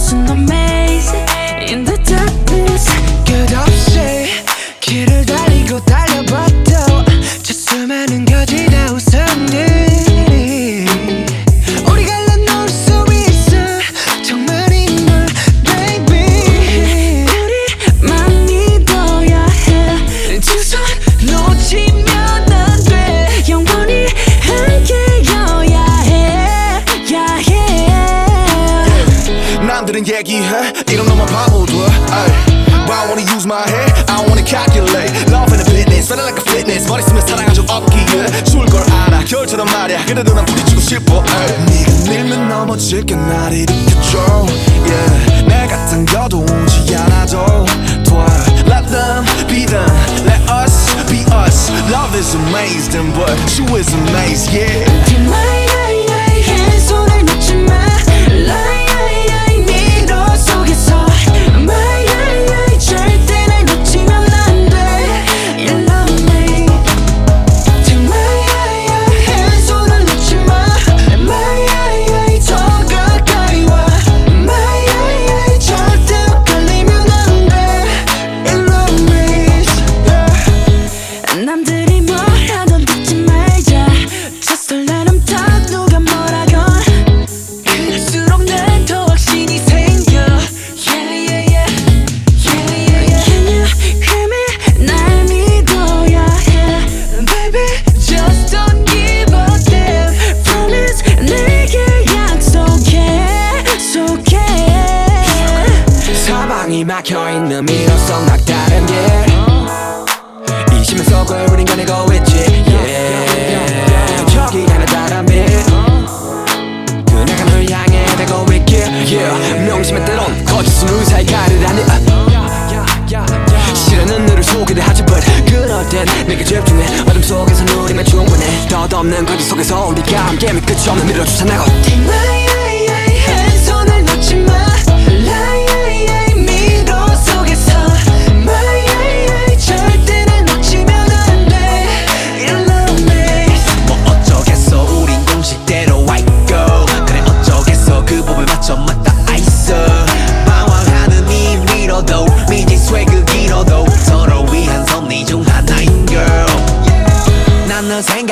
lost in the maze In the darkness 끝없이 길을 달리고 달려봐도 저 수많은 거짓 나 웃었니 얘기해 이런 놈만 바보들. But I wanna use my head I wanna calculate Love and fitness Feeling like a fitness 머리 쓰면 사랑한 적 없기에 추울 걸 알아 겨울처럼 말야 그래도 난 부딪히고 싶어. 네가 밀면 넘어질 게 날 일으켜줘 yeah. 내가 당겨도 오지 않아도 막혀있는 미 의사의 가르라니 실현은 너를 속이려 하지 but 그럴 땐 내게 집중해. 어둠 속에서 누리면 충분해. 덧없는 거짓 속에서 우리가 함께 끝이 없는 미로 주산하고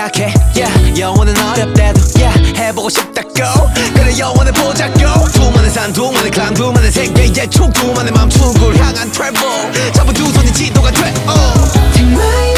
생각해 yeah. 영원은 어렵대도 yeah. 해보고 싶다 go 그래 영원을 보자 go 두만의 산 두만의 클랑 두만의 세계의 총 두만의 맘 축을 향한 트래블 잡은 두 손이 지도가 돼 oh.